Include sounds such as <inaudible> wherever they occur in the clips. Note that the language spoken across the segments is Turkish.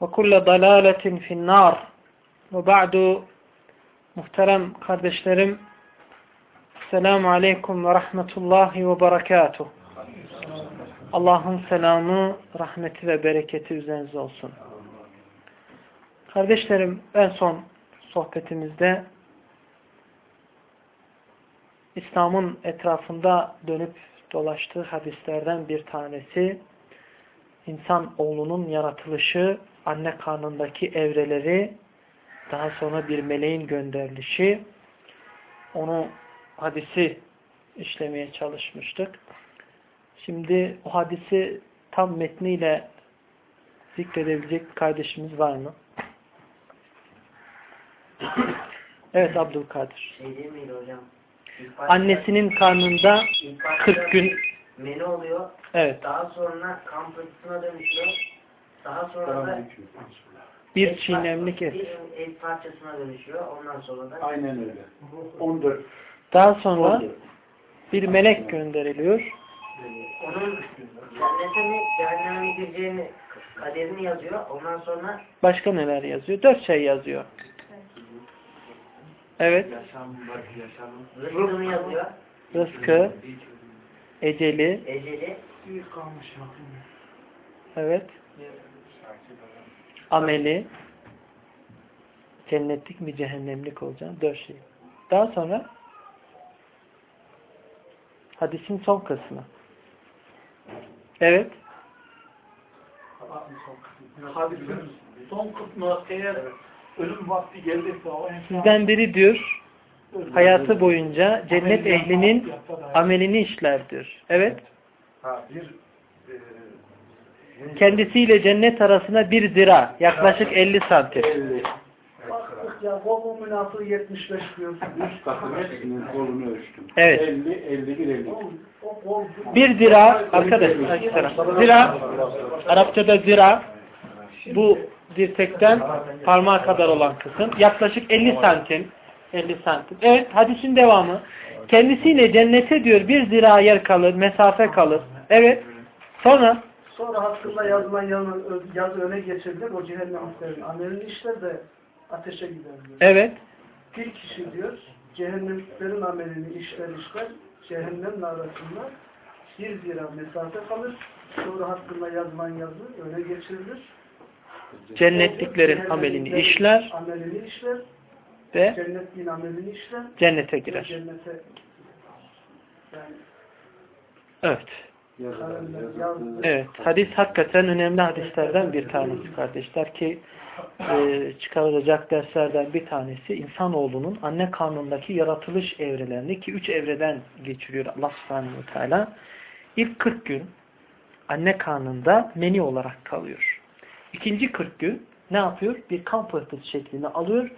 وكل ضلالة في النار وبعد muhterem kardeşlerim Selamun Aleyküm ve Rahmetullahi ve Berekatuh Allah'ın selamı, rahmeti ve bereketi üzerinize olsun. Kardeşlerim en son sohbetimizde İslam'ın etrafında dönüp dolaştığı hadislerden bir tanesi insan oğlunun yaratılışı, anne karnındaki evreleri, daha sonra bir meleğin gönderilişi, onu hadisi işlemeye çalışmıştık. Şimdi o hadisi tam metniyle zikredebilecek bir kardeşimiz var mı? Evet Abdülkadir. Şey değil miydi hocam? İlk Annesinin karnında ilk başta 40 gün Meni oluyor. evet Daha sonra kan pıhtısına dönüşüyor. Daha sonra da bir çiğnemlik et. Bir et parçasına dönüşüyor. Ondan sonra da Aynen öyle. 14. Daha sonra 14. bir melek gönderiliyor. onun cennete mi cehenneme gireceğini kaderini yazıyor. Ondan sonra Başka neler yazıyor? Dört şey yazıyor. Evet. rızkını yazıyor. Rızkı, eceli, Eceli, evet. Ameli, cennetlik mi cehennemlik olacağım. Dört şey. Daha sonra hadisin son kısmı. Evet. Hadisin son kısmı eğer ölüm vakti geldiyse o insan Sizden biri diyor hayatı boyunca cennet ehlinin amelini işler diyor. Evet. Ha, bir Kendisiyle cennet arasında bir zira yaklaşık 50 santim. 50. Baktık ya Volvo münafığı 75 diyorsun. Üst katın hepsinin kolunu ölçtüm. Evet. 50, 51, 50. O, o, o, Bir zira arkadaşlar zira Arapçada zira bu dirsekten parmağa kadar olan kısım yaklaşık 50 santim 50 santim. Evet hadisin devamı. Kendisiyle cennete diyor bir zira yer kalır, mesafe kalır. Evet. Sonra Sonra hakkında yazılan yazı, yazı öne geçirilir. O cehennem isterin. Amelini işler de ateşe gider diyor. evet. Bir kişi diyor cehennemliklerin amelini işler işler cehennemle arasında bir zira mesafe kalır. Sonra hakkında yazılan yazı öne geçirilir. Cennetliklerin amelini işler Amelini işler. ve Cennetliğin amelini işler. cennete girer. Cennete yani Evet. Evet, hadis hakikaten önemli hadislerden bir tanesi kardeşler ki e, çıkarılacak derslerden bir tanesi insanoğlunun anne karnındaki yaratılış evrelerini ki üç evreden geçiriyor Allah subhanahu teala. İlk 40 gün anne karnında meni olarak kalıyor. İkinci 40 gün ne yapıyor? Bir kan pıhtısı şeklini alıyor.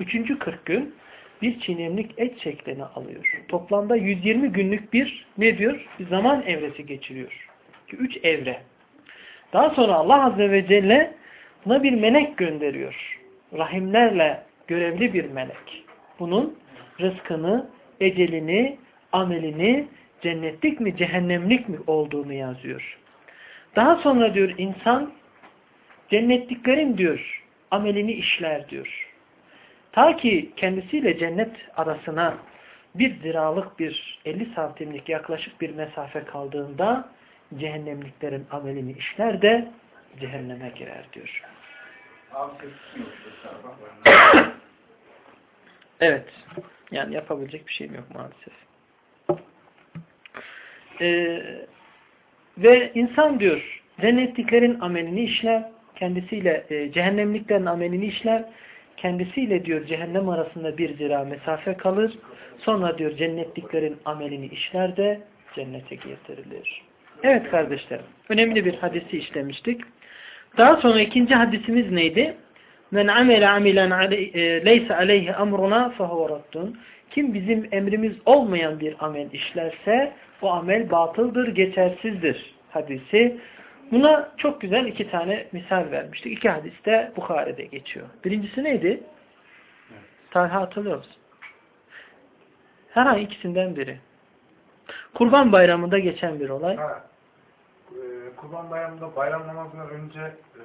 Üçüncü 40 gün bir çiğnemlik et şeklini alıyor. Toplamda 120 günlük bir ne diyor? Bir zaman evresi geçiriyor. Ki üç evre. Daha sonra Allah Azze ve Celle Buna bir melek gönderiyor. Rahimlerle görevli bir melek. Bunun rızkını, ecelini, amelini cennetlik mi cehennemlik mi olduğunu yazıyor. Daha sonra diyor insan cennetliklerin diyor amelini işler diyor. Ta ki kendisiyle cennet arasına bir ziralık bir 50 santimlik yaklaşık bir mesafe kaldığında cehennemliklerin amelini işler de cehenneme girer diyor. <coughs> Evet. Yani yapabilecek bir şeyim yok maalesef. Ee, ve insan diyor cennetliklerin amelini işler, kendisiyle e, cehennemliklerin amelini işler, kendisiyle diyor cehennem arasında bir zira mesafe kalır. Sonra diyor cennetliklerin amelini işler de cennete getirilir. Evet kardeşlerim. Önemli bir hadisi işlemiştik. Daha sonra ikinci hadisimiz neydi? Men amele amilen e, leyse aleyhi emruna fehuve raddun. Kim bizim emrimiz olmayan bir amel işlerse o amel batıldır, geçersizdir hadisi. Buna çok güzel iki tane misal vermiştik. İki hadis de Bukhari'de geçiyor. Birincisi neydi? Talha hatırlıyor musun? Herhangi ikisinden biri. Kurban bayramında geçen bir olay. Ha, e, Kurban Bayramı'nda bayram namazından önce e,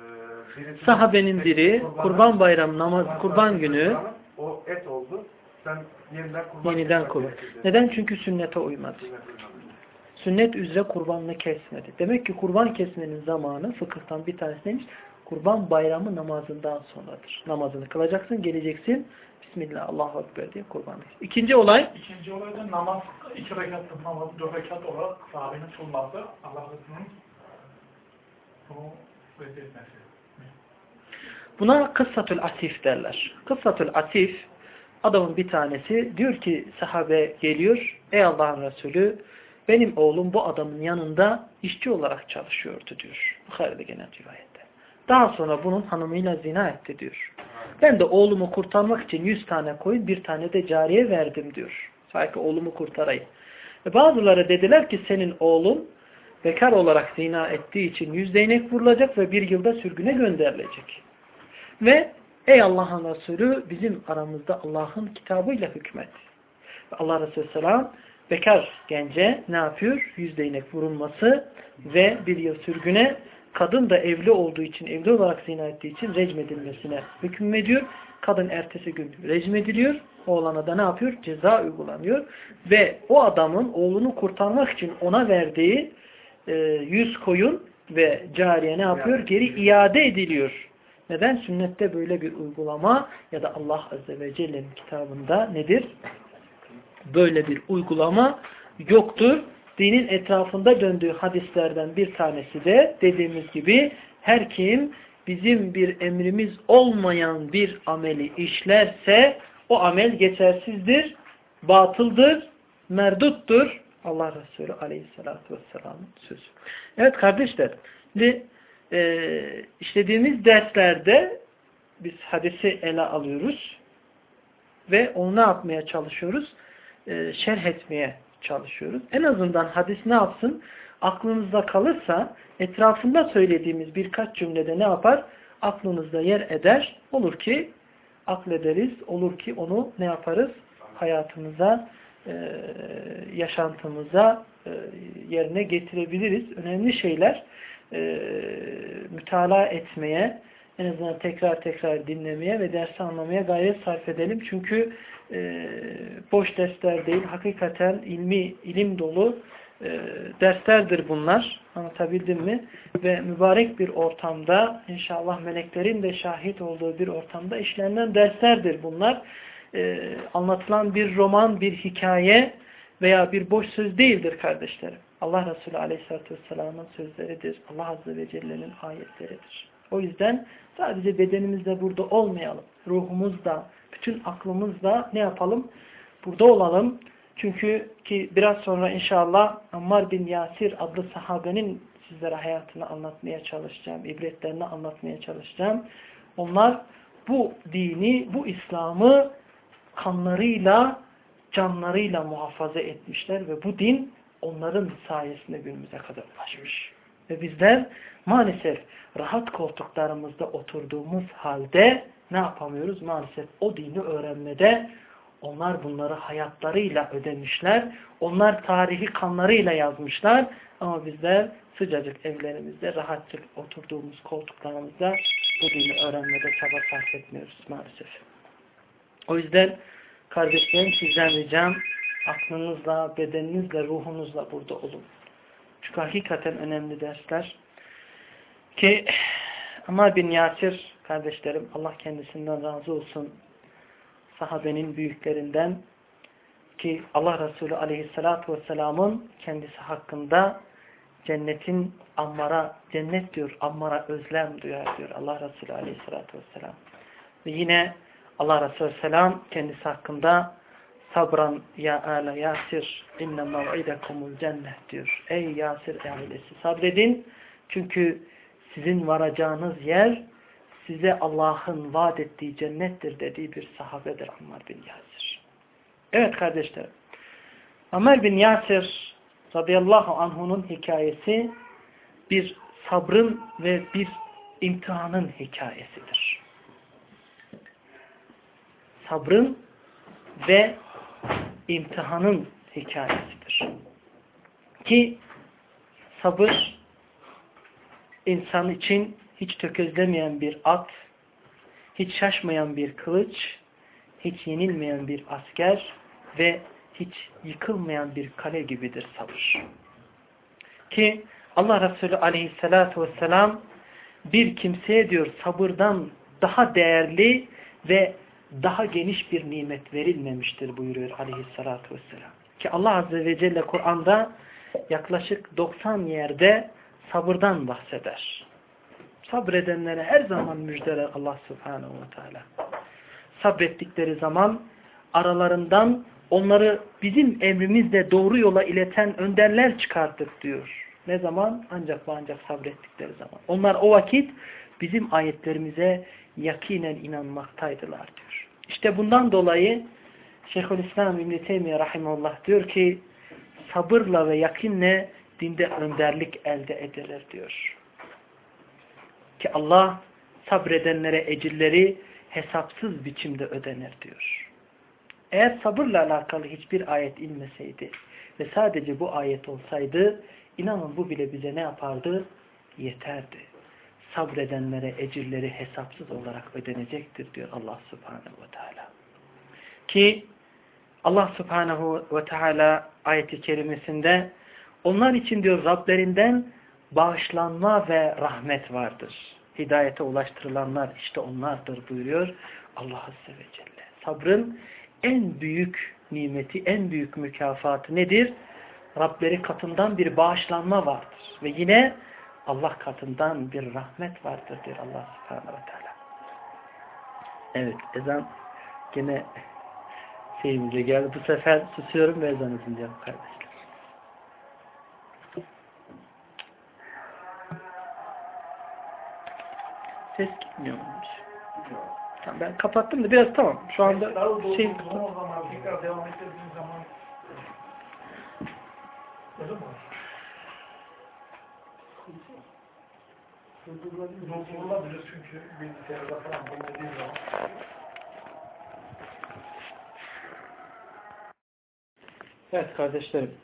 birisi Sahabenin biri kurbanı- kurban bayramı namaz, kurban günü o et oldu. Sen yeniden kurban yeniden kurban. Neden? Çünkü sünnete uymadı. Sünnet üzere kurbanını kesmedi. Demek ki kurban kesmenin zamanı fıkıhtan bir tanesi neymiş? Kurban bayramı namazından sonradır. Namazını kılacaksın, geleceksin. Bismillah, Allahu Ekber diye kurban kes. İkinci olay, İkinci olay da namaz, iki rekatlık namaz, dört rekat olarak sahabenin kılması, Allah Resulü'nün bunu reddetmesi. buna kıssatül asif derler. Kıssatül asif, adamın bir tanesi diyor ki sahabe geliyor, ey Allah'ın Resulü, benim oğlum bu adamın yanında işçi olarak çalışıyordu diyor. Bukhari'de gelen rivayette. Daha sonra bunun hanımıyla zina etti diyor. Ben de oğlumu kurtarmak için yüz tane koyun bir tane de cariye verdim diyor. Sanki oğlumu kurtarayım. Ve bazıları dediler ki senin oğlun bekar olarak zina ettiği için yüz değnek vurulacak ve bir yılda sürgüne gönderilecek. Ve ey Allah'ın Resulü bizim aramızda Allah'ın kitabıyla hükmet. Allah Resulü Selam bekar gence ne yapıyor? Yüz değnek vurulması ve bir yıl sürgüne kadın da evli olduğu için, evli olarak zina ettiği için recmedilmesine hükmediyor. Kadın ertesi gün recmediliyor. Oğlana da ne yapıyor? Ceza uygulanıyor. Ve o adamın oğlunu kurtarmak için ona verdiği e, yüz koyun ve cariye ne yapıyor? Geri iade ediliyor. Neden? Sünnette böyle bir uygulama ya da Allah Azze ve Celle'nin kitabında nedir? Böyle bir uygulama yoktur. Dinin etrafında döndüğü hadislerden bir tanesi de dediğimiz gibi her kim bizim bir emrimiz olmayan bir ameli işlerse o amel geçersizdir, batıldır, merduttur. Allah Resulü aleyhissalatü vesselamın sözü. Evet kardeşler, şimdi e, işlediğimiz derslerde biz hadisi ele alıyoruz ve onu ne yapmaya çalışıyoruz? E, şerh etmeye çalışıyoruz. En azından hadis ne yapsın? Aklınızda kalırsa etrafında söylediğimiz birkaç cümlede ne yapar? Aklınızda yer eder. Olur ki aklederiz. Olur ki onu ne yaparız? Hayatımıza, e, yaşantımıza e, yerine getirebiliriz. Önemli şeyler e, mütalaa etmeye, en azından tekrar tekrar dinlemeye ve dersi anlamaya gayret sarf edelim. Çünkü e, boş dersler değil, hakikaten ilmi, ilim dolu e, derslerdir bunlar. Anlatabildim mi? Ve mübarek bir ortamda, inşallah meleklerin de şahit olduğu bir ortamda işlenen derslerdir bunlar. E, anlatılan bir roman, bir hikaye veya bir boş söz değildir kardeşlerim. Allah Resulü Aleyhisselatü Vesselam'ın sözleridir. Allah Azze ve Celle'nin ayetleridir. O yüzden sadece bedenimizde burada olmayalım. Ruhumuzda, bütün aklımızda ne yapalım? Burada olalım. Çünkü ki biraz sonra inşallah Ammar bin Yasir adlı sahabenin sizlere hayatını anlatmaya çalışacağım. ibretlerini anlatmaya çalışacağım. Onlar bu dini, bu İslam'ı kanlarıyla, canlarıyla muhafaza etmişler ve bu din onların sayesinde günümüze kadar ulaşmış. Ve bizler maalesef rahat koltuklarımızda oturduğumuz halde ne yapamıyoruz? Maalesef o dini öğrenmede onlar bunları hayatlarıyla ödemişler. Onlar tarihi kanlarıyla yazmışlar. Ama bizler sıcacık evlerimizde rahatça oturduğumuz koltuklarımızda bu dini öğrenmede çaba sarf etmiyoruz maalesef. O yüzden kardeşlerim sizden ricam aklınızla, bedeninizle, ruhunuzla burada olun. Çünkü hakikaten önemli dersler. Ki Ammar bin Yasir kardeşlerim Allah kendisinden razı olsun sahabenin büyüklerinden ki Allah Resulü aleyhissalatu vesselamın kendisi hakkında cennetin Ammar'a cennet diyor Ammar'a özlem duyar diyor Allah Resulü aleyhissalatu vesselam. Ve yine Allah Resulü selam kendisi hakkında sabran ya ala Yasir inne mev'idekumul cennet diyor. Ey Yasir ailesi sabredin çünkü sizin varacağınız yer size Allah'ın vaat ettiği cennettir dediği bir sahabedir Ammar bin Yasir. Evet kardeşlerim. Ammar bin Yasir radıyallahu anh'unun hikayesi bir sabrın ve bir imtihanın hikayesidir. Sabrın ve imtihanın hikayesidir. Ki sabır insan için hiç tökezlemeyen bir at, hiç şaşmayan bir kılıç, hiç yenilmeyen bir asker ve hiç yıkılmayan bir kale gibidir sabır. Ki Allah Resulü aleyhissalatu vesselam bir kimseye diyor sabırdan daha değerli ve daha geniş bir nimet verilmemiştir buyuruyor aleyhissalatu vesselam. Ki Allah Azze ve Celle Kur'an'da yaklaşık 90 yerde sabırdan bahseder. Sabredenlere her zaman müjdeler Allah Subhanahu ve Teala. Sabrettikleri zaman aralarından onları bizim emrimizle doğru yola ileten önderler çıkarttık diyor. Ne zaman? Ancak ve ancak sabrettikleri zaman. Onlar o vakit bizim ayetlerimize yakinen inanmaktaydılar diyor. İşte bundan dolayı Şeyhülislam İbn-i Teymiye Rahimullah diyor ki sabırla ve yakinle dinde önderlik elde edilir diyor. Ki Allah sabredenlere ecirleri hesapsız biçimde ödenir diyor. Eğer sabırla alakalı hiçbir ayet inmeseydi ve sadece bu ayet olsaydı inanın bu bile bize ne yapardı? Yeterdi. Sabredenlere ecirleri hesapsız olarak ödenecektir diyor Allah subhanehu ve teala. Ki Allah subhanehu ve teala ayeti kerimesinde onlar için diyor Rablerinden bağışlanma ve rahmet vardır. Hidayete ulaştırılanlar işte onlardır buyuruyor Allah Azze ve Celle. Sabrın en büyük nimeti, en büyük mükafatı nedir? Rableri katından bir bağışlanma vardır. Ve yine Allah katından bir rahmet vardır diyor Allah subhanahu ve teala. Evet ezan gene şeyimize geldi. Bu sefer susuyorum ve ezan okuyacağım kardeşler. Ses gitmiyor muymuş? Tamam, ben kapattım da biraz tamam. Şu anda şey zaman tekrar devam ettirdiğin zaman Durdurulabilir çünkü bilgisayarda falan bulunduğu zaman. Evet kardeşlerim.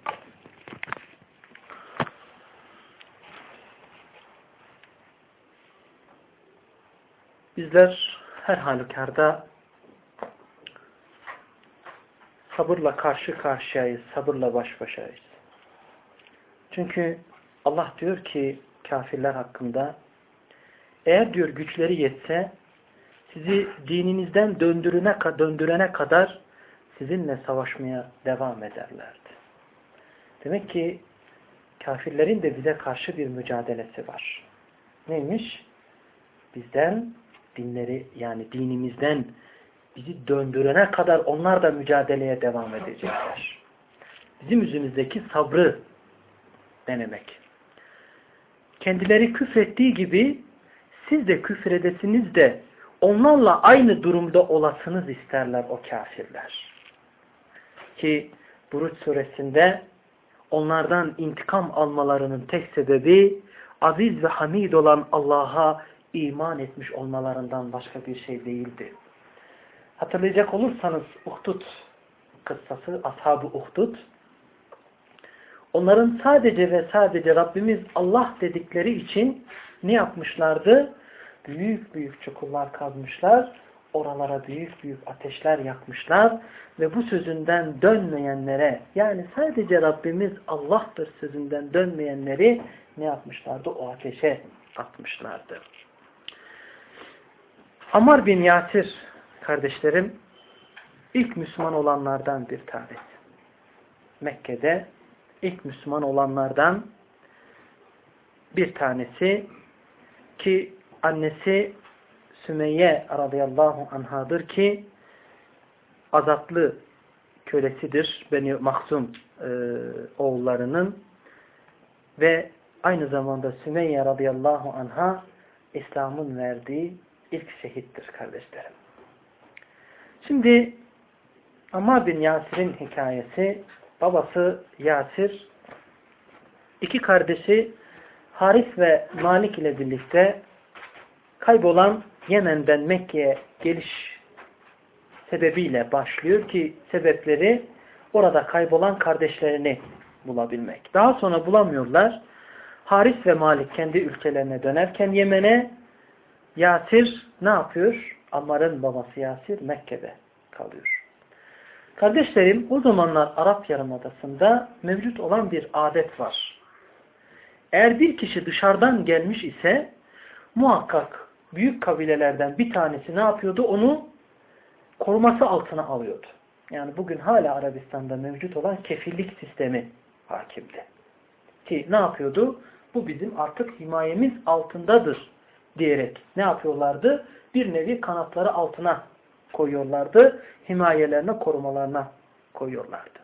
Bizler her halükarda sabırla karşı karşıyayız, sabırla baş başayız. Çünkü Allah diyor ki kafirler hakkında eğer diyor güçleri yetse sizi dininizden döndürene, döndürene kadar sizinle savaşmaya devam ederlerdi. Demek ki kafirlerin de bize karşı bir mücadelesi var. Neymiş? Bizden dinleri yani dinimizden bizi döndürene kadar onlar da mücadeleye devam edecekler. Bizim yüzümüzdeki sabrı denemek. Kendileri küfrettiği gibi siz de küfredesiniz de onlarla aynı durumda olasınız isterler o kafirler. Ki Buruç suresinde onlardan intikam almalarının tek sebebi aziz ve hamid olan Allah'a iman etmiş olmalarından başka bir şey değildi. Hatırlayacak olursanız Uhdud kıssası, Ashab-ı Uhdud onların sadece ve sadece Rabbimiz Allah dedikleri için ne yapmışlardı? Büyük büyük çukurlar kazmışlar, oralara büyük büyük ateşler yakmışlar ve bu sözünden dönmeyenlere yani sadece Rabbimiz Allah'tır sözünden dönmeyenleri ne yapmışlardı? O ateşe atmışlardı. Amar bin Yasir kardeşlerim ilk Müslüman olanlardan bir tanesi. Mekke'de ilk Müslüman olanlardan bir tanesi ki annesi Sümeyye radıyallahu anhadır ki azatlı kölesidir Beni Mahzum e, oğullarının ve aynı zamanda Sümeyye radıyallahu anha İslam'ın verdiği ilk şehittir kardeşlerim. Şimdi Ammar bin Yasir'in hikayesi babası Yasir iki kardeşi Haris ve Malik ile birlikte kaybolan Yemen'den Mekke'ye geliş sebebiyle başlıyor ki sebepleri orada kaybolan kardeşlerini bulabilmek. Daha sonra bulamıyorlar. Haris ve Malik kendi ülkelerine dönerken Yemen'e Yasir ne yapıyor? Ammar'ın babası Yasir Mekke'de kalıyor. Kardeşlerim o zamanlar Arap Yarımadası'nda mevcut olan bir adet var. Eğer bir kişi dışarıdan gelmiş ise muhakkak büyük kabilelerden bir tanesi ne yapıyordu? Onu koruması altına alıyordu. Yani bugün hala Arabistan'da mevcut olan kefillik sistemi hakimdi. Ki ne yapıyordu? Bu bizim artık himayemiz altındadır diyerek ne yapıyorlardı? Bir nevi kanatları altına koyuyorlardı. Himayelerine, korumalarına koyuyorlardı.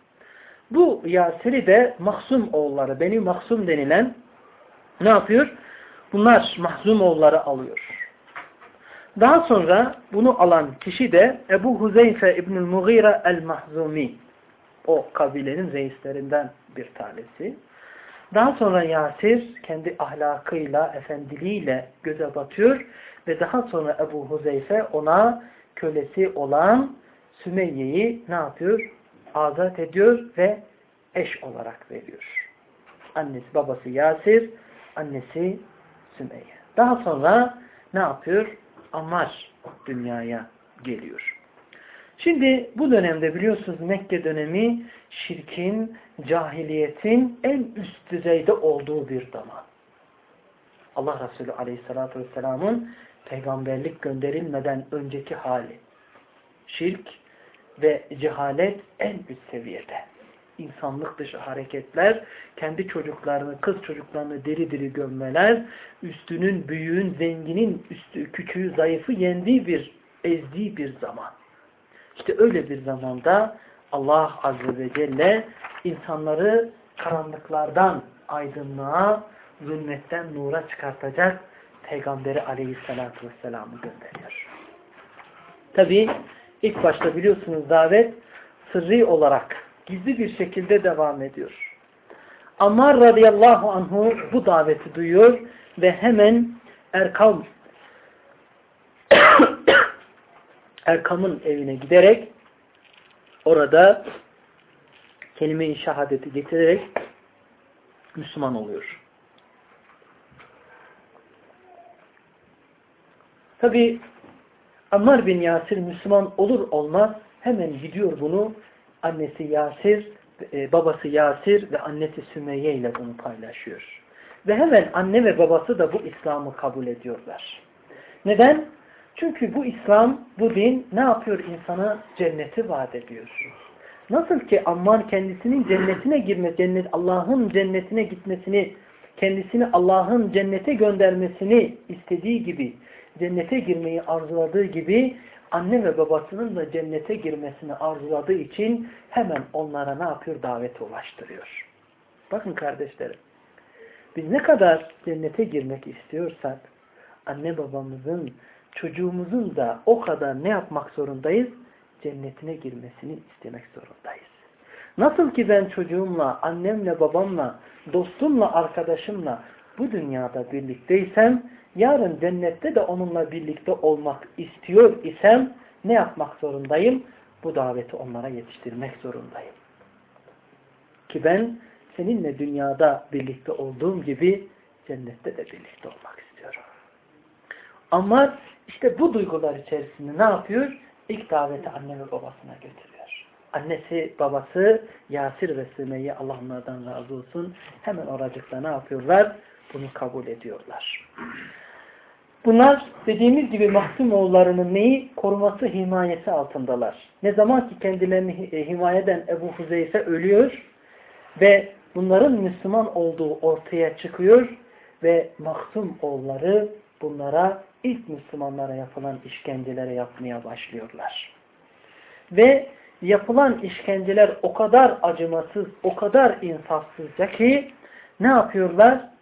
Bu Yasir'i de Mahsum oğulları, Beni Mahsum denilen ne yapıyor? Bunlar Mahzum oğulları alıyor. Daha sonra bunu alan kişi de Ebu Huzeyfe İbnül Mughira el-Mahzumi. O kabilenin reislerinden bir tanesi. Daha sonra Yasir kendi ahlakıyla, efendiliğiyle göze batıyor ve daha sonra Ebu Huzeyfe ona kölesi olan Sümeyye'yi ne yapıyor? Azat ediyor ve eş olarak veriyor. Annesi, babası Yasir, annesi Sümeyye. Daha sonra ne yapıyor? Ammar dünyaya geliyor. Şimdi bu dönemde biliyorsunuz Mekke dönemi şirkin, cahiliyetin en üst düzeyde olduğu bir zaman. Allah Resulü Aleyhisselatü Vesselam'ın peygamberlik gönderilmeden önceki hali. Şirk ve cehalet en üst seviyede. İnsanlık dışı hareketler, kendi çocuklarını, kız çocuklarını diri diri gömmeler, üstünün, büyüğün, zenginin, üstü, küçüğü, zayıfı yendiği bir, ezdiği bir zaman. İşte öyle bir zamanda Allah Azze ve Celle insanları karanlıklardan aydınlığa, zulmetten nura çıkartacak Peygamberi Aleyhisselatü Vesselam'ı gönderiyor. Tabi ilk başta biliyorsunuz davet sırrı olarak gizli bir şekilde devam ediyor. Ammar radıyallahu anhu bu daveti duyuyor ve hemen Erkam <coughs> Erkam'ın evine giderek orada kelime-i şehadeti getirerek Müslüman oluyor. Tabi Ammar bin Yasir Müslüman olur olmaz hemen gidiyor bunu annesi Yasir, e, babası Yasir ve annesi Sümeyye ile bunu paylaşıyor. Ve hemen anne ve babası da bu İslam'ı kabul ediyorlar. Neden? Çünkü bu İslam, bu din ne yapıyor? insana cenneti vaat ediyor. Nasıl ki Ammar kendisinin cennetine girme, cennet Allah'ın cennetine gitmesini, kendisini Allah'ın cennete göndermesini istediği gibi, cennete girmeyi arzuladığı gibi anne ve babasının da cennete girmesini arzuladığı için hemen onlara ne yapıyor? Davete ulaştırıyor. Bakın kardeşlerim. Biz ne kadar cennete girmek istiyorsak anne babamızın, çocuğumuzun da o kadar ne yapmak zorundayız? Cennetine girmesini istemek zorundayız. Nasıl ki ben çocuğumla, annemle, babamla, dostumla, arkadaşımla bu dünyada birlikteysem yarın cennette de onunla birlikte olmak istiyor isem ne yapmak zorundayım? Bu daveti onlara yetiştirmek zorundayım. Ki ben seninle dünyada birlikte olduğum gibi cennette de birlikte olmak istiyorum. Ama işte bu duygular içerisinde ne yapıyor? İlk daveti anne ve babasına götürüyor. Annesi, babası Yasir ve Sümeyye Allah onlardan razı olsun. Hemen oracıkta ne yapıyorlar? Bunu kabul ediyorlar. Bunlar dediğimiz gibi mahzum oğullarının neyi? Koruması, himayesi altındalar. Ne zaman ki kendilerini e, himayeden Ebu Huzeyfe ölüyor ve bunların Müslüman olduğu ortaya çıkıyor ve mahzum oğulları bunlara ilk Müslümanlara yapılan işkencelere yapmaya başlıyorlar. Ve yapılan işkenceler o kadar acımasız, o kadar insafsızca ki ne yapıyorlar?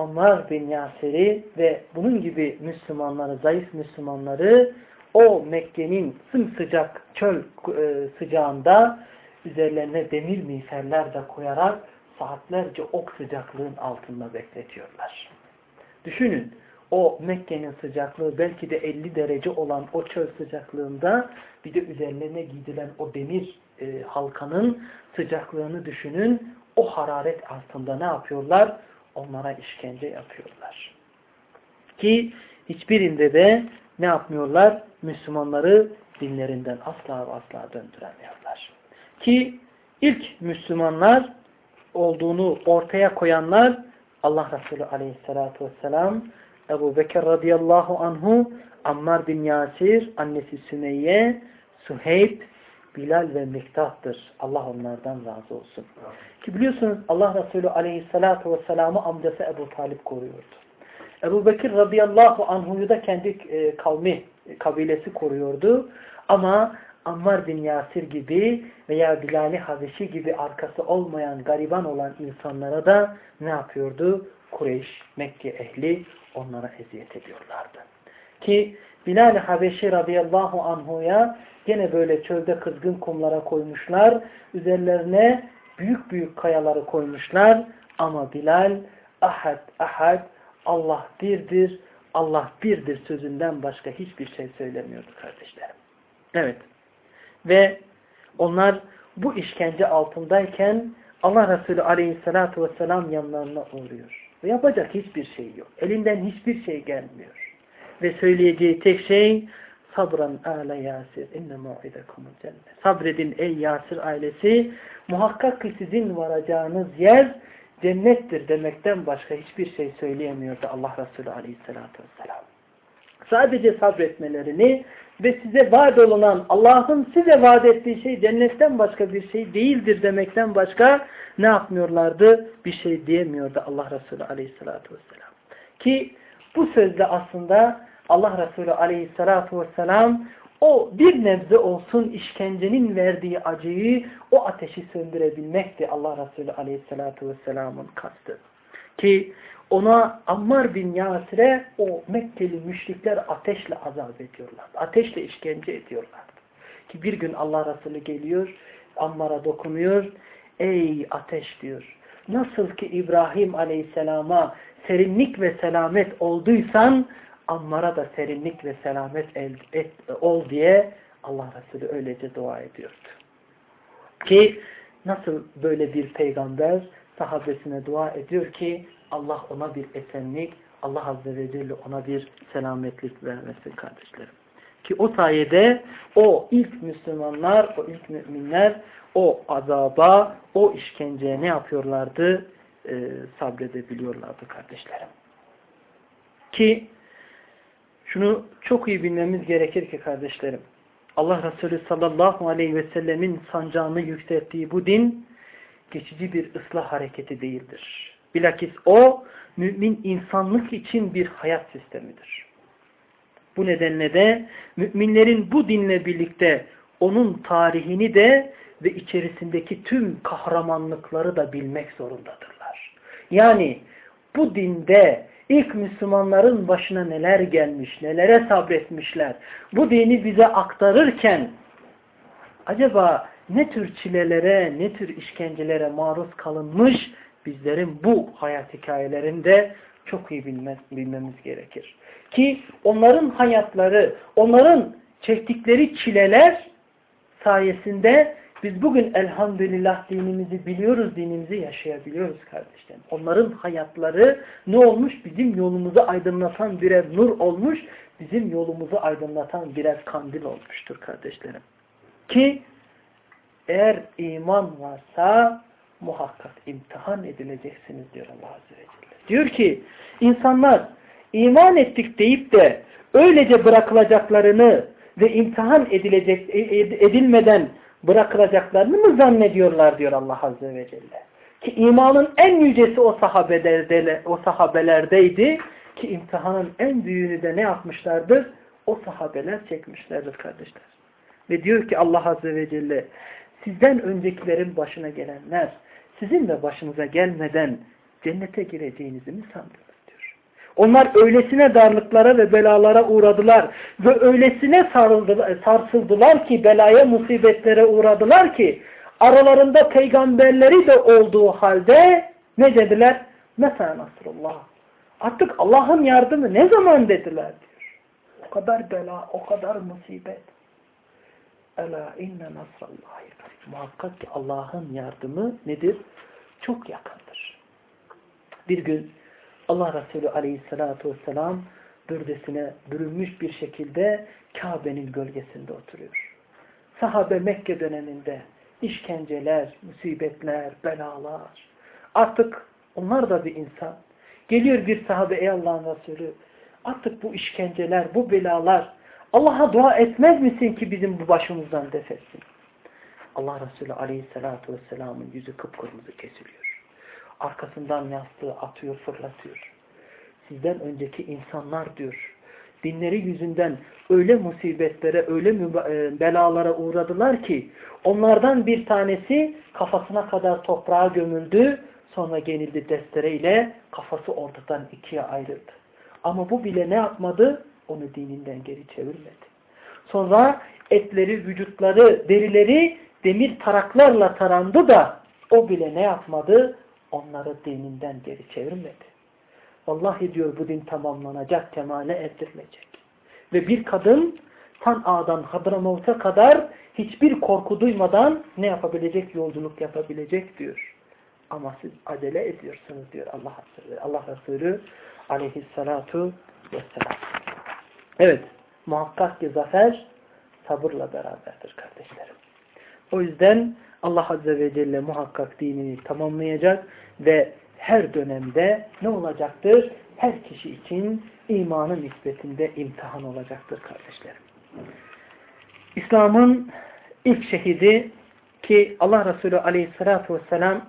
Ammar bin Yasir'i ve bunun gibi Müslümanları, zayıf Müslümanları o Mekke'nin sımsıcak çöl e, sıcağında üzerlerine demir miğferler de koyarak saatlerce ok sıcaklığın altında bekletiyorlar. Düşünün o Mekke'nin sıcaklığı belki de 50 derece olan o çöl sıcaklığında bir de üzerlerine giydilen o demir e, halkanın sıcaklığını düşünün. O hararet altında ne yapıyorlar? Onlara işkence yapıyorlar. Ki hiçbirinde de ne yapmıyorlar? Müslümanları dinlerinden asla asla döndüremiyorlar. Ki ilk Müslümanlar olduğunu ortaya koyanlar Allah Resulü aleyhissalatu vesselam Ebu Bekir radıyallahu anhu Ammar bin Yasir, annesi Sümeyye, Suheyb, Bilal ve Miktat'tır. Allah onlardan razı olsun. Ki biliyorsunuz Allah Resulü aleyhissalatu vesselam'ı amcası Ebu Talip koruyordu. Ebu Bekir radıyallahu anhu'yu da kendi e, kavmi, kabilesi koruyordu. Ama Ammar bin Yasir gibi veya Bilal-i Habeşi gibi arkası olmayan, gariban olan insanlara da ne yapıyordu? Kureyş, Mekke ehli onlara eziyet ediyorlardı. Ki Bilal-i Habeşi radıyallahu anhuya gene böyle çölde kızgın kumlara koymuşlar. Üzerlerine büyük büyük kayaları koymuşlar. Ama Bilal ahad ahad Allah birdir, Allah birdir sözünden başka hiçbir şey söylemiyordu kardeşlerim. Evet. Ve onlar bu işkence altındayken Allah Resulü aleyhissalatu vesselam yanlarına uğruyor. Yapacak hiçbir şey yok. Elinden hiçbir şey gelmiyor. Ve söyleyeceği tek şey sabran ala Yasir inne mu'idekumul cennet. Sabredin ey Yasir ailesi. Muhakkak ki sizin varacağınız yer cennettir demekten başka hiçbir şey söyleyemiyordu Allah Resulü aleyhissalatü vesselam. Sadece sabretmelerini ve size vaat olunan Allah'ın size vaat ettiği şey cennetten başka bir şey değildir demekten başka ne yapmıyorlardı? Bir şey diyemiyordu Allah Resulü aleyhissalatü vesselam. Ki bu sözde aslında Allah Resulü aleyhissalatu vesselam o bir nebze olsun işkencenin verdiği acıyı, o ateşi söndürebilmekti Allah Resulü aleyhissalatu vesselamın kastı. Ki ona Ammar bin Yasir'e o Mekkeli müşrikler ateşle azap ediyorlar. Ateşle işkence ediyorlar. Ki bir gün Allah Resulü geliyor, Ammar'a dokunuyor. Ey ateş diyor. Nasıl ki İbrahim aleyhisselama serinlik ve selamet olduysan Ammar'a da serinlik ve selamet el, et, ol diye Allah Resulü öylece dua ediyordu. Ki nasıl böyle bir peygamber sahabesine dua ediyor ki Allah ona bir esenlik, Allah Azze ve Celle ona bir selametlik vermesin kardeşlerim. Ki o sayede o ilk Müslümanlar, o ilk müminler o azaba, o işkenceye ne yapıyorlardı? Ee, sabredebiliyorlardı kardeşlerim. Ki şunu çok iyi bilmemiz gerekir ki kardeşlerim. Allah Resulü sallallahu aleyhi ve sellemin sancağını yükselttiği bu din geçici bir ıslah hareketi değildir. Bilakis o mümin insanlık için bir hayat sistemidir. Bu nedenle de müminlerin bu dinle birlikte onun tarihini de ve içerisindeki tüm kahramanlıkları da bilmek zorundadırlar. Yani bu dinde ilk Müslümanların başına neler gelmiş, nelere sabretmişler. Bu dini bize aktarırken acaba ne tür çilelere, ne tür işkencelere maruz kalınmış bizlerin bu hayat hikayelerinde çok iyi bilmez, bilmemiz gerekir. Ki onların hayatları, onların çektikleri çileler sayesinde biz bugün elhamdülillah dinimizi biliyoruz, dinimizi yaşayabiliyoruz kardeşlerim. Onların hayatları ne olmuş? Bizim yolumuzu aydınlatan birer nur olmuş, bizim yolumuzu aydınlatan birer kandil olmuştur kardeşlerim. Ki eğer iman varsa muhakkak imtihan edileceksiniz diyor Allah Azze ve Celle. Diyor ki insanlar iman ettik deyip de öylece bırakılacaklarını ve imtihan edilecek e, edilmeden bırakılacaklarını mı zannediyorlar diyor Allah Azze ve Celle. Ki imanın en yücesi o sahabelerde, o sahabelerdeydi ki imtihanın en büyüğünü de ne yapmışlardır? O sahabeler çekmişlerdir kardeşler. Ve diyor ki Allah Azze ve Celle sizden öncekilerin başına gelenler sizin de başınıza gelmeden cennete gireceğinizi mi sandınız. Onlar öylesine darlıklara ve belalara uğradılar ve öylesine sarsıldılar ki belaya musibetlere uğradılar ki aralarında peygamberleri de olduğu halde ne dediler? Mesela Nasrullah. Artık Allah'ın yardımı ne zaman dediler diyor. O kadar bela, o kadar musibet. Ela inne nasrallahi Muhakkak ki Allah'ın yardımı nedir? Çok yakındır. Bir gün Allah Resulü aleyhissalatu vesselam bürdesine bürünmüş bir şekilde Kabe'nin gölgesinde oturuyor. Sahabe Mekke döneminde işkenceler, musibetler, belalar. Artık onlar da bir insan. Geliyor bir sahabe ey Allah'ın Resulü artık bu işkenceler, bu belalar Allah'a dua etmez misin ki bizim bu başımızdan defetsin? Allah Resulü aleyhissalatu vesselamın yüzü kıpkırmızı kesiliyor. Arkasından yastığı atıyor, fırlatıyor. Sizden önceki insanlar diyor, dinleri yüzünden öyle musibetlere, öyle belalara uğradılar ki onlardan bir tanesi kafasına kadar toprağa gömüldü, sonra genildi destereyle kafası ortadan ikiye ayrıldı. Ama bu bile ne yapmadı? Onu dininden geri çevirmedi. Sonra etleri, vücutları, derileri demir taraklarla tarandı da o bile ne yapmadı? Onları dininden geri çevirmedi. Vallahi diyor bu din tamamlanacak, kemale erdirilecek. Ve bir kadın San'a'dan Hadramavut'a kadar hiçbir korku duymadan ne yapabilecek? Yolculuk yapabilecek diyor. Ama siz acele ediyorsunuz diyor Allah Resulü, Allah Resulü aleyhissalatu vesselam. Evet, muhakkak ki zafer sabırla beraberdir kardeşlerim. O yüzden Allah Azze ve Celle muhakkak dinini tamamlayacak ve her dönemde ne olacaktır? Her kişi için imanın nispetinde imtihan olacaktır kardeşlerim. İslam'ın ilk şehidi ki Allah Resulü Aleyhisselatü vesselam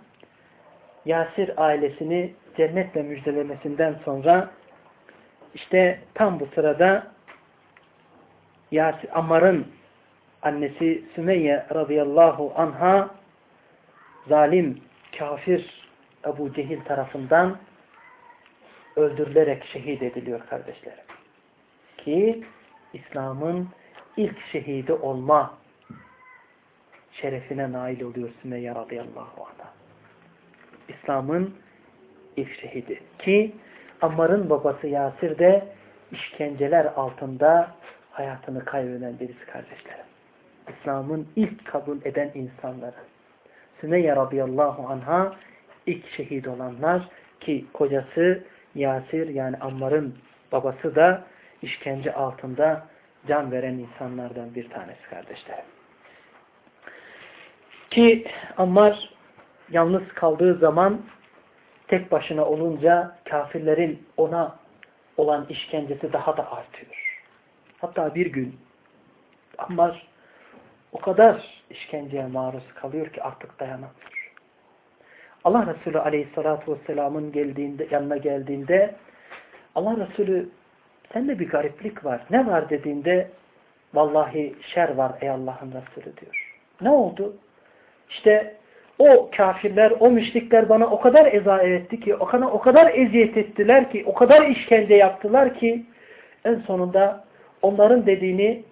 Yasir ailesini cennetle müjdelemesinden sonra işte tam bu sırada Yasir, Ammar'ın annesi Sümeyye radıyallahu anha zalim, kafir Ebu Cehil tarafından öldürülerek şehit ediliyor kardeşlerim. Ki İslam'ın ilk şehidi olma şerefine nail oluyor Sümeyye radıyallahu anha. İslam'ın ilk şehidi. Ki Ammar'ın babası Yasir de işkenceler altında hayatını kaybeden birisi kardeşlerim. İslam'ın ilk kabul eden insanları. Sümeyye radıyallahu anha ilk şehit olanlar ki kocası Yasir yani Ammar'ın babası da işkence altında can veren insanlardan bir tanesi kardeşlerim. Ki Ammar yalnız kaldığı zaman tek başına olunca kafirlerin ona olan işkencesi daha da artıyor. Hatta bir gün Ammar o kadar işkenceye maruz kalıyor ki artık dayanamıyor. Allah Resulü Aleyhisselatü Vesselam'ın geldiğinde, yanına geldiğinde Allah Resulü sende bir gariplik var. Ne var dediğinde vallahi şer var ey Allah'ın Resulü diyor. Ne oldu? İşte o kafirler, o müşrikler bana o kadar eza etti ki, o kadar, o kadar eziyet ettiler ki, o kadar işkence yaptılar ki en sonunda onların dediğini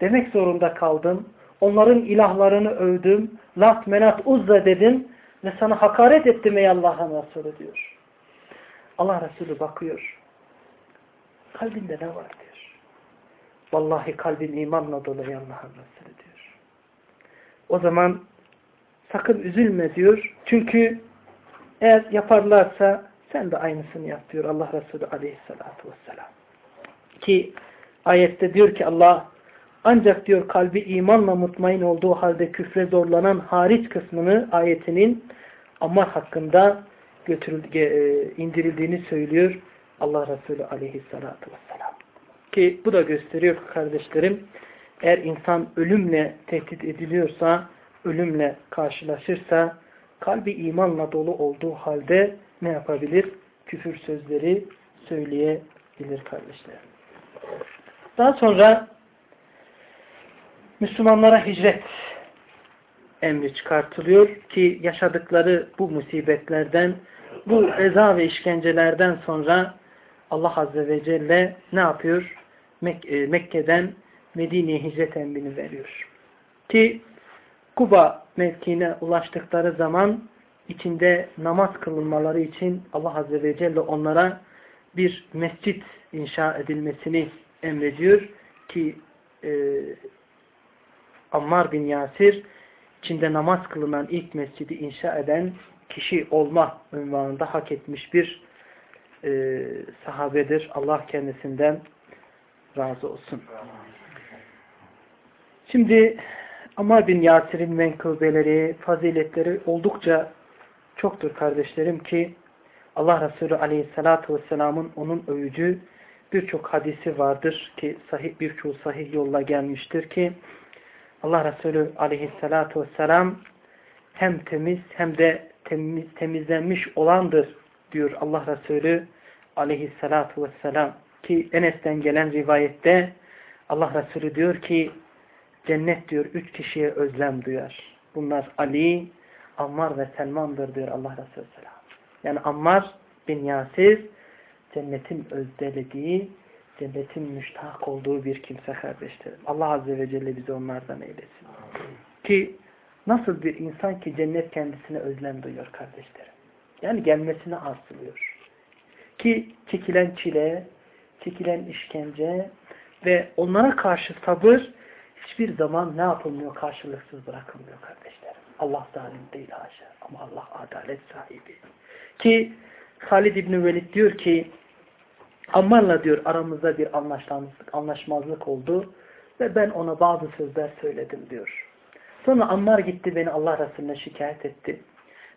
demek zorunda kaldım. Onların ilahlarını övdüm. Lat, Menat, Uzza dedim. ve sana hakaret ettim ey Allah'ın Resulü diyor. Allah Resulü bakıyor. Kalbinde ne var diyor. Vallahi kalbin imanla dolu ey Allah'ın Resulü diyor. O zaman sakın üzülme diyor. Çünkü eğer yaparlarsa sen de aynısını yap diyor Allah Resulü aleyhissalatu vesselam. Ki ayette diyor ki Allah ancak diyor kalbi imanla mutmain olduğu halde küfre zorlanan hariç kısmını ayetinin Ammar hakkında e, indirildiğini söylüyor Allah Resulü aleyhissalatu vesselam. Ki bu da gösteriyor kardeşlerim eğer insan ölümle tehdit ediliyorsa ölümle karşılaşırsa kalbi imanla dolu olduğu halde ne yapabilir? Küfür sözleri söyleyebilir kardeşlerim. Daha sonra Müslümanlara hicret emri çıkartılıyor ki yaşadıkları bu musibetlerden, bu eza ve işkencelerden sonra Allah Azze ve Celle ne yapıyor? Mek e, Mekke'den Medine'ye hicret emrini veriyor. Ki Kuba mevkiine ulaştıkları zaman içinde namaz kılınmaları için Allah Azze ve Celle onlara bir mescit inşa edilmesini emrediyor ki e, Ammar bin Yasir içinde namaz kılınan ilk mescidi inşa eden kişi olma ünvanında hak etmiş bir e, sahabedir. Allah kendisinden razı olsun. Şimdi Ammar bin Yasir'in menkıbeleri, faziletleri oldukça çoktur kardeşlerim ki Allah Resulü Aleyhisselatü Vesselam'ın onun övücü birçok hadisi vardır ki sahih birçoğu sahih yolla gelmiştir ki Allah Resulü Aleyhisselatü Vesselam hem temiz hem de temiz, temizlenmiş olandır diyor Allah Resulü Aleyhisselatü Vesselam ki Enes'ten gelen rivayette Allah Resulü diyor ki cennet diyor üç kişiye özlem duyar. Bunlar Ali, Ammar ve Selman'dır diyor Allah Resulü Selam. Yani Ammar bin Yasir cennetin özdelediği, cennetin müştahak olduğu bir kimse kardeşlerim. Allah Azze ve Celle bizi onlardan eylesin. Ki nasıl bir insan ki cennet kendisine özlem duyuyor kardeşlerim. Yani gelmesini arzuluyor. Ki çekilen çile, çekilen işkence ve onlara karşı sabır hiçbir zaman ne yapılmıyor? Karşılıksız bırakılmıyor kardeşlerim. Allah zalim değil haşa ama Allah adalet sahibi. Ki Halid İbni Velid diyor ki Ammar'la diyor aramızda bir anlaşmazlık, anlaşmazlık oldu ve ben ona bazı sözler söyledim diyor. Sonra Ammar gitti beni Allah Resulüne şikayet etti.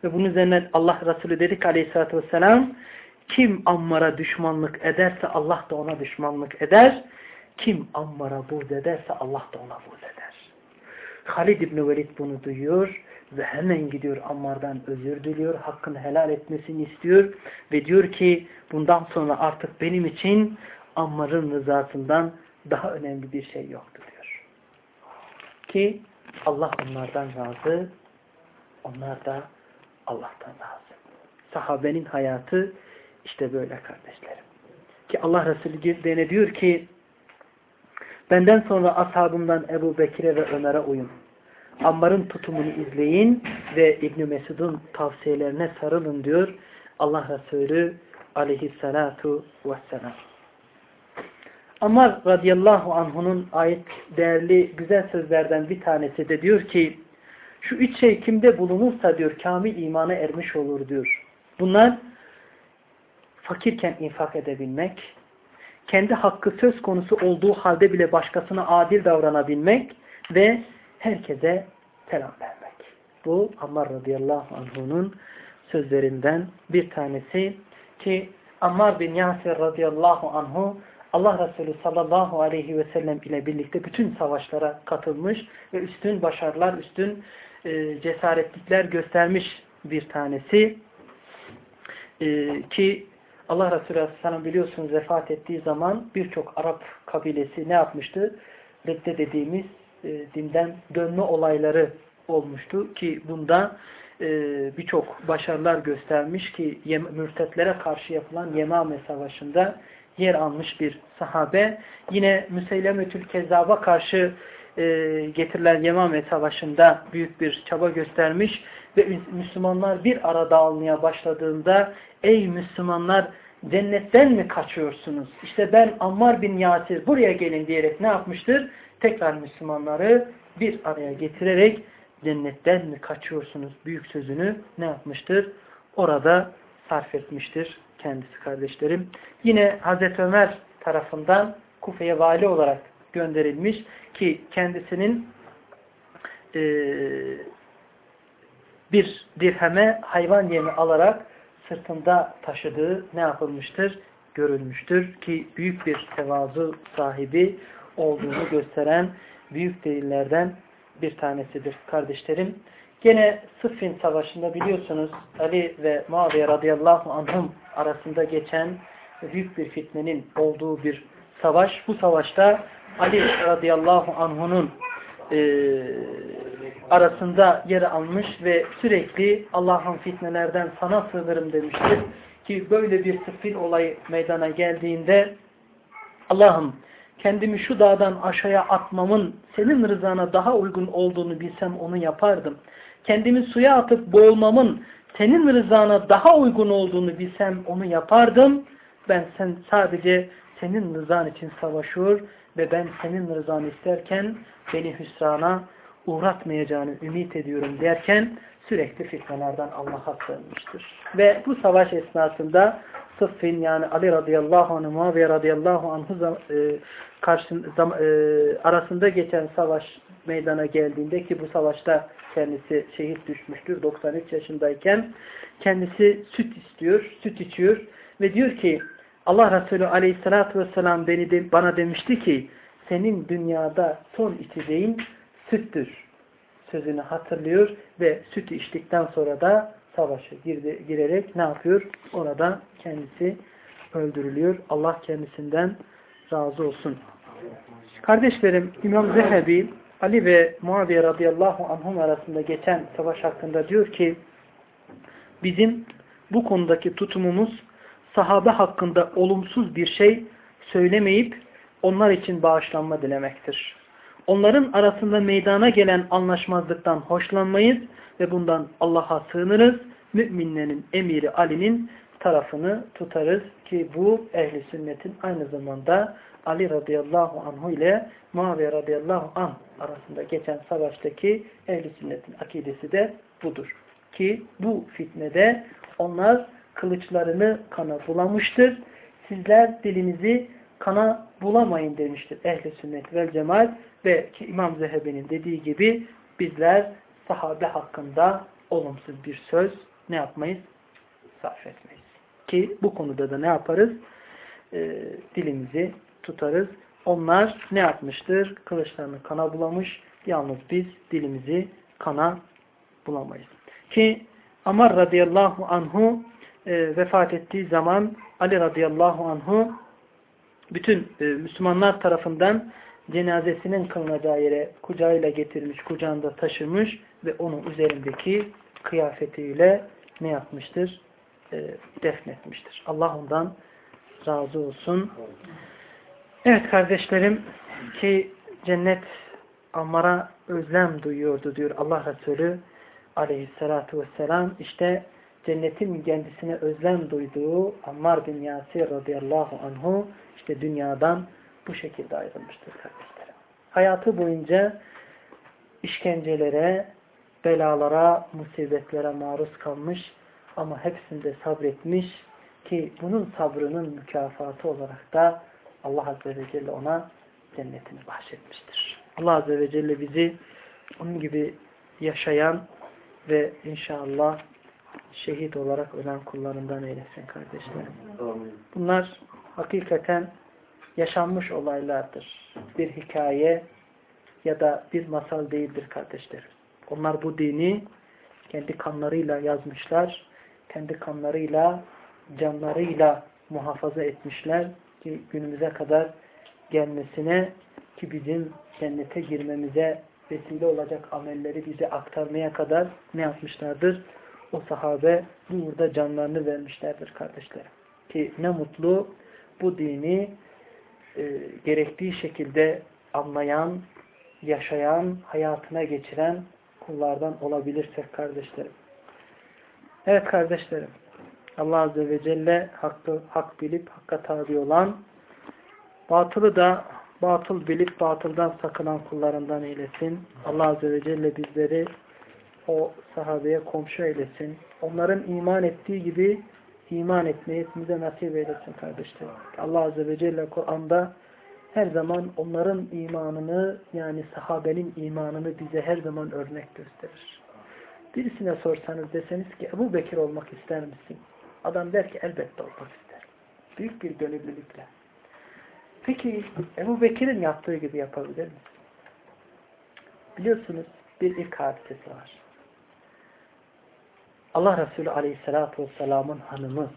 Ve bunun üzerine Allah Resulü dedi ki aleyhissalatü vesselam kim Ammar'a düşmanlık ederse Allah da ona düşmanlık eder. Kim Ammar'a buğz ederse Allah da ona buğz eder. Halid İbni Velid bunu duyuyor ve hemen gidiyor Ammar'dan özür diliyor. Hakkını helal etmesini istiyor. Ve diyor ki bundan sonra artık benim için Ammar'ın rızasından daha önemli bir şey yoktur diyor. Ki Allah onlardan razı, onlar da Allah'tan razı. Sahabenin hayatı işte böyle kardeşlerim. Ki Allah Resulü dene diyor ki benden sonra ashabımdan Ebu Bekir'e ve Ömer'e uyun. Ammar'ın tutumunu izleyin ve İbn Mesud'un tavsiyelerine sarılın diyor Allah Resulü aleyhissalatu vesselam. Ammar radıyallahu anh'unun ayet değerli güzel sözlerden bir tanesi de diyor ki şu üç şey kimde bulunursa diyor kamil imana ermiş olur diyor. Bunlar fakirken infak edebilmek, kendi hakkı söz konusu olduğu halde bile başkasına adil davranabilmek ve herkese selam vermek. Bu Ammar radıyallahu anh'unun sözlerinden bir tanesi ki Ammar bin Yasir radıyallahu anhu Allah Resulü sallallahu aleyhi ve sellem ile birlikte bütün savaşlara katılmış ve üstün başarılar, üstün e, cesaretlikler göstermiş bir tanesi. E, ki Allah Resulü Aleyhisselam biliyorsunuz vefat ettiği zaman birçok Arap kabilesi ne yapmıştı? Redde dediğimiz e, dinden dönme olayları olmuştu ki bunda e, birçok başarılar göstermiş ki mürtetlere karşı yapılan Yemame Savaşı'nda yer almış bir sahabe. Yine Müseylemetül Kezzab'a karşı e, getirilen Yemame Savaşı'nda büyük bir çaba göstermiş ve Müslümanlar bir arada almaya başladığında ey Müslümanlar cennetten mi kaçıyorsunuz? İşte ben Ammar bin Yasir buraya gelin diyerek ne yapmıştır? Tekrar Müslümanları bir araya getirerek cennetten mi kaçıyorsunuz? Büyük sözünü ne yapmıştır? Orada sarf etmiştir kendisi kardeşlerim. Yine Hazreti Ömer tarafından Kufe'ye vali olarak gönderilmiş ki kendisinin e, bir dirheme hayvan yemi alarak sırtında taşıdığı ne yapılmıştır? Görülmüştür ki büyük bir tevazu sahibi olduğunu gösteren büyük delillerden bir tanesidir kardeşlerim. Gene Sıffin Savaşı'nda biliyorsunuz Ali ve Muaviye radıyallahu anhum arasında geçen büyük bir fitnenin olduğu bir savaş. Bu savaşta Ali radıyallahu anh'unun e, arasında yer almış ve sürekli Allah'ın fitnelerden sana sığınırım demiştir. Ki böyle bir sıffin olay meydana geldiğinde Allah'ım kendimi şu dağdan aşağıya atmamın senin rızana daha uygun olduğunu bilsem onu yapardım. Kendimi suya atıp boğulmamın senin rızana daha uygun olduğunu bilsem onu yapardım. Ben sen sadece senin rızan için savaşıyor ve ben senin rızanı isterken beni hüsrana uğratmayacağını ümit ediyorum derken sürekli fitnelerden Allah'a sığınmıştır. Ve bu savaş esnasında Sıffin yani Ali radıyallahu anh, Muaviye radıyallahu anh e, e, arasında geçen savaş meydana geldiğinde ki bu savaşta kendisi şehit düşmüştür 93 yaşındayken kendisi süt istiyor, süt içiyor ve diyor ki Allah Resulü aleyhissalatü vesselam beni de, bana demişti ki senin dünyada son içeceğin süttür sözünü hatırlıyor ve sütü içtikten sonra da savaşa girdi, girerek ne yapıyor? Orada kendisi öldürülüyor. Allah kendisinden razı olsun. Kardeşlerim İmam Zehebi Ali ve Muaviye radıyallahu anhum arasında geçen savaş hakkında diyor ki bizim bu konudaki tutumumuz sahabe hakkında olumsuz bir şey söylemeyip onlar için bağışlanma dilemektir. Onların arasında meydana gelen anlaşmazlıktan hoşlanmayız ve bundan Allah'a sığınırız. Müminlerin emiri Ali'nin tarafını tutarız ki bu ehli sünnetin aynı zamanda Ali radıyallahu anhu ile Muaviye radıyallahu anh arasında geçen savaştaki ehli sünnetin akidesi de budur. Ki bu fitnede onlar kılıçlarını kana bulamıştır. Sizler dilinizi kana bulamayın demiştir ehli sünnet vel cemaat ve ki İmam Zehebi'nin dediği gibi bizler sahabe hakkında olumsuz bir söz ne yapmayız? Sarf etmeyiz. Ki bu konuda da ne yaparız? E, dilimizi tutarız. Onlar ne yapmıştır? Kılıçlarını kana bulamış. Yalnız biz dilimizi kana bulamayız. Ki Amar radıyallahu anhu e, vefat ettiği zaman Ali radıyallahu anhu bütün e, Müslümanlar tarafından cenazesinin kılınacağı yere kucağıyla getirmiş, kucağında taşımış ve onun üzerindeki kıyafetiyle ne yapmıştır? E, defnetmiştir. Allah ondan razı olsun. Evet kardeşlerim ki cennet Ammar'a özlem duyuyordu diyor Allah Resulü aleyhissalatu vesselam. İşte cennetin kendisine özlem duyduğu Ammar bin Yasir radıyallahu anhu işte dünyadan bu şekilde ayrılmıştır kardeşlerim. Hayatı boyunca işkencelere, belalara, musibetlere maruz kalmış ama hepsinde sabretmiş ki bunun sabrının mükafatı olarak da Allah Azze ve Celle ona cennetini bahşetmiştir. Allah Azze ve Celle bizi onun gibi yaşayan ve inşallah şehit olarak ölen kullarından eylesin kardeşlerim. Bunlar hakikaten yaşanmış olaylardır. Bir hikaye ya da bir masal değildir kardeşlerim. Onlar bu dini kendi kanlarıyla yazmışlar, kendi kanlarıyla, canlarıyla muhafaza etmişler ki günümüze kadar gelmesine ki bizim cennete girmemize vesile olacak amelleri bize aktarmaya kadar ne yapmışlardır? O sahabe burada canlarını vermişlerdir kardeşlerim. Ki ne mutlu bu dini e, gerektiği şekilde anlayan, yaşayan, hayatına geçiren kullardan olabilirsek kardeşlerim. Evet kardeşlerim. Allah Azze ve Celle hakkı, hak bilip hakka tabi olan batılı da batıl bilip batıldan sakınan kullarından eylesin. Allah Azze ve Celle bizleri o sahabeye komşu eylesin. Onların iman ettiği gibi iman etmeyi hepimize nasip eylesin kardeşlerim. Allah Azze ve Celle Kur'an'da her zaman onların imanını yani sahabenin imanını bize her zaman örnek gösterir. Birisine sorsanız deseniz ki Ebu Bekir olmak ister misin? Adam der ki elbette olmak ister. Büyük bir gönüllülükle. Peki Ebu Bekir'in yaptığı gibi yapabilir misin? Biliyorsunuz bir ilk hadisesi var. Allah Resulü Aleyhisselatü Vesselam'ın hanımı,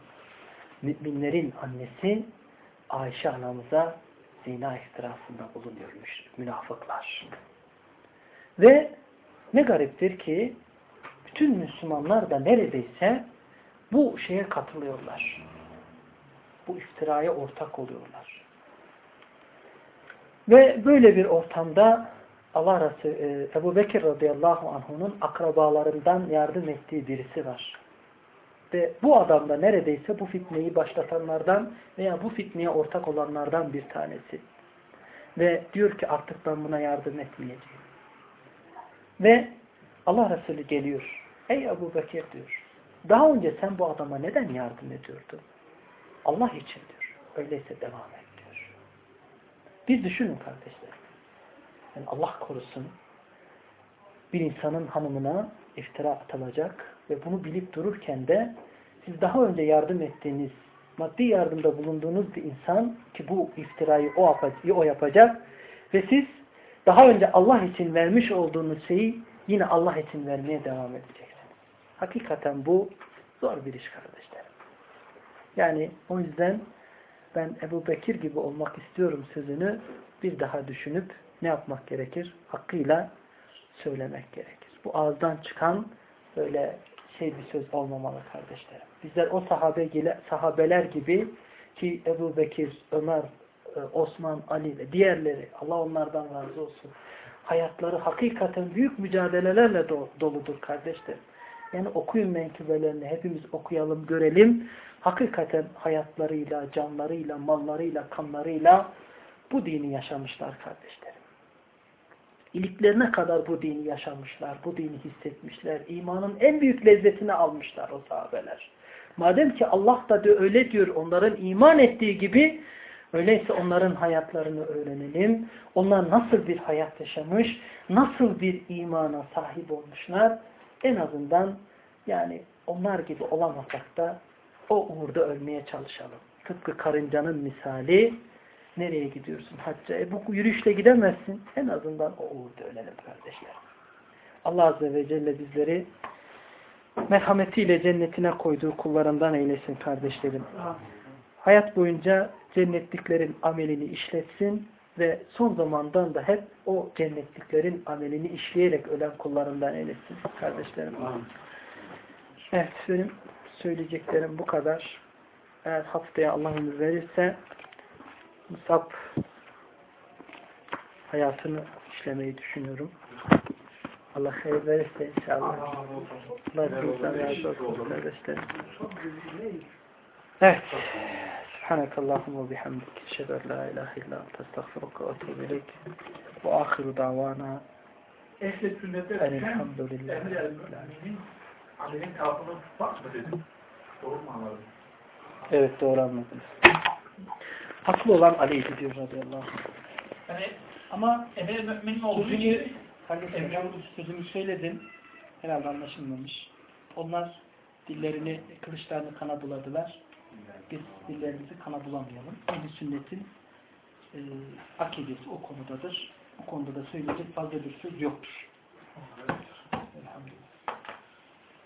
müminlerin annesi Ayşe anamıza zina iftirasında bulunuyormuş münafıklar. Ve ne gariptir ki bütün Müslümanlar da neredeyse bu şeye katılıyorlar. Bu iftiraya ortak oluyorlar. Ve böyle bir ortamda Allah Resulü e, Ebu Bekir radıyallahu anh'unun akrabalarından yardım ettiği birisi var. Ve bu adam da neredeyse bu fitneyi başlatanlardan veya bu fitneye ortak olanlardan bir tanesi. Ve diyor ki artık ben buna yardım etmeyeceğim. Ve Allah Resulü geliyor. Ey Ebu Bekir diyor. Daha önce sen bu adama neden yardım ediyordun? Allah için diyor. Öyleyse devam et diyor. Biz düşünün kardeşler. Yani Allah korusun bir insanın hanımına iftira atılacak ve bunu bilip dururken de siz daha önce yardım ettiğiniz, maddi yardımda bulunduğunuz bir insan ki bu iftirayı o, o yapacak ve siz daha önce Allah için vermiş olduğunuz şeyi yine Allah için vermeye devam edeceksiniz. Hakikaten bu zor bir iş kardeşlerim. Yani o yüzden ben Ebu Bekir gibi olmak istiyorum sözünü bir daha düşünüp ne yapmak gerekir? Hakkıyla söylemek gerekir. Bu ağızdan çıkan böyle şey bir söz olmamalı kardeşlerim. Bizler o sahabe, sahabeler gibi ki Ebu Bekir, Ömer, e, Osman, Ali ve diğerleri Allah onlardan razı olsun. Hayatları hakikaten büyük mücadelelerle doludur kardeşlerim. Yani okuyun menkıbelerini hepimiz okuyalım, görelim. Hakikaten hayatlarıyla, canlarıyla, mallarıyla, kanlarıyla bu dini yaşamışlar kardeşlerim. İliklerine kadar bu dini yaşamışlar, bu dini hissetmişler. İmanın en büyük lezzetini almışlar o sahabeler. Madem ki Allah da de öyle diyor onların iman ettiği gibi öyleyse onların hayatlarını öğrenelim. Onlar nasıl bir hayat yaşamış, nasıl bir imana sahip olmuşlar. En azından yani onlar gibi olamasak da o uğurda ölmeye çalışalım. Tıpkı karıncanın misali nereye gidiyorsun hacca? E bu yürüyüşle gidemezsin. En azından o uğurda ölelim kardeşler. Allah Azze ve Celle bizleri merhametiyle cennetine koyduğu kullarından eylesin kardeşlerim. Hayat boyunca cennetliklerin amelini işletsin ve son zamandan da hep o cennetliklerin amelini işleyerek ölen kullarından eylesin kardeşlerim. Evet benim söyleyeceklerim bu kadar. Eğer haftaya Allah ömür verirse Musab hayatını işlemeyi düşünüyorum. Allah hayır verirse inşallah. Allah hepimizden razı olsun kardeşlerim. Evet. سبحانك اللهم وبحمدك اشهد ان لا اله الا انت استغفرك واتوب اليك واخر دعوانا Ehl-i sünnete en düşen elhamdülillah emri el-müminin amelin tarafını tutmak mı dedim? Doğru mu anladım? Evet doğru anladınız. Haklı olan Ali'ydi diyor radıyallahu anh. Yani ama emir müminin olduğu Sözünü, için kardeşim sözümü söyledim. Herhalde anlaşılmamış. Onlar dillerini, kılıçlarını kana buladılar. Biz dillerimizi kana bulamayalım. Ehl-i sünnetin e, akidesi o konudadır. Bu konuda da söyleyecek fazla bir söz yoktur. Elhamdülillah.